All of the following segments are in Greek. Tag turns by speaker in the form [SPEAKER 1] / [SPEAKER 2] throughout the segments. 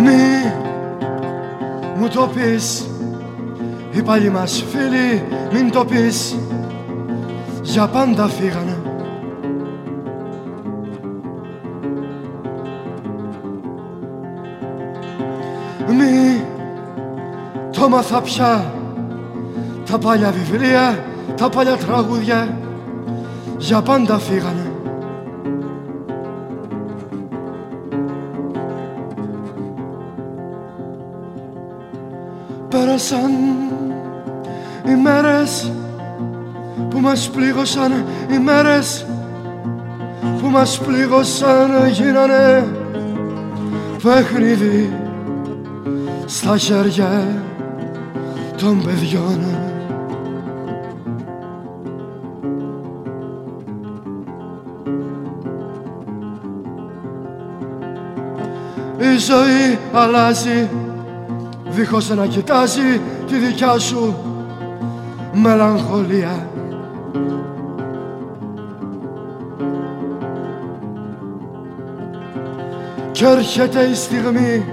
[SPEAKER 1] Μη μου το πεις. Οι παλιοί μας φίλοι μην το πεις. Για πάντα φύγανε. Μη το μάθα πια. Τα παλιά βιβλία, τα παλιά τραγούδια. Για πάντα φύγανε Πέρασαν οι μέρες που μας πλήγωσαν οι μέρες που μας πλήγωσαν γίνανε παιχνίδι στα χέρια των παιδιών. Η ζωή αλλάζει δίχως να κοιτάζει τη δικιά σου μελαγχολία Κι έρχεται η στιγμή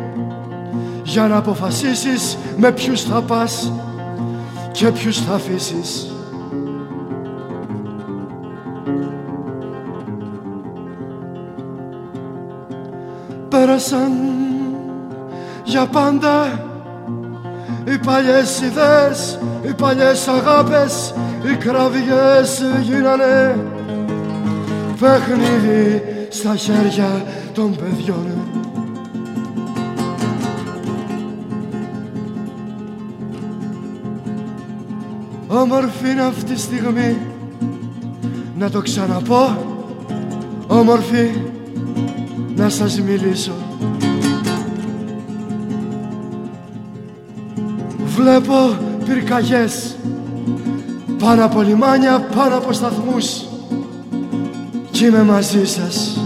[SPEAKER 1] για να αποφασίσεις με ποιους θα πας και ποιους θα αφήσεις. Πέρασαν για πάντα οι παλιές ιδέες, οι παλιές αγάπες, οι κραυγές γίνανε. Παιχνίδι στα χέρια των παιδιών. Όμορφη είναι αυτή τη στιγμή. Να το ξαναπώ. Όμορφη. Να σας μιλήσω Βλέπω πυρκαγιές. Πάνω από λιμάνια, πάνω από σταθμούς. Κι είμαι μαζί σας.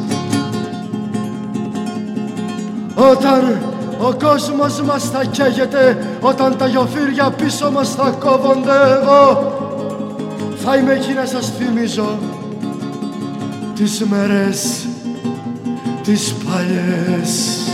[SPEAKER 1] Όταν ο κόσμος μας θα καίγεται Όταν τα γιοφύρια πίσω μας θα κόβονται εγώ Θα είμαι εκεί να σας θυμίζω Τις μέρες τις παλιές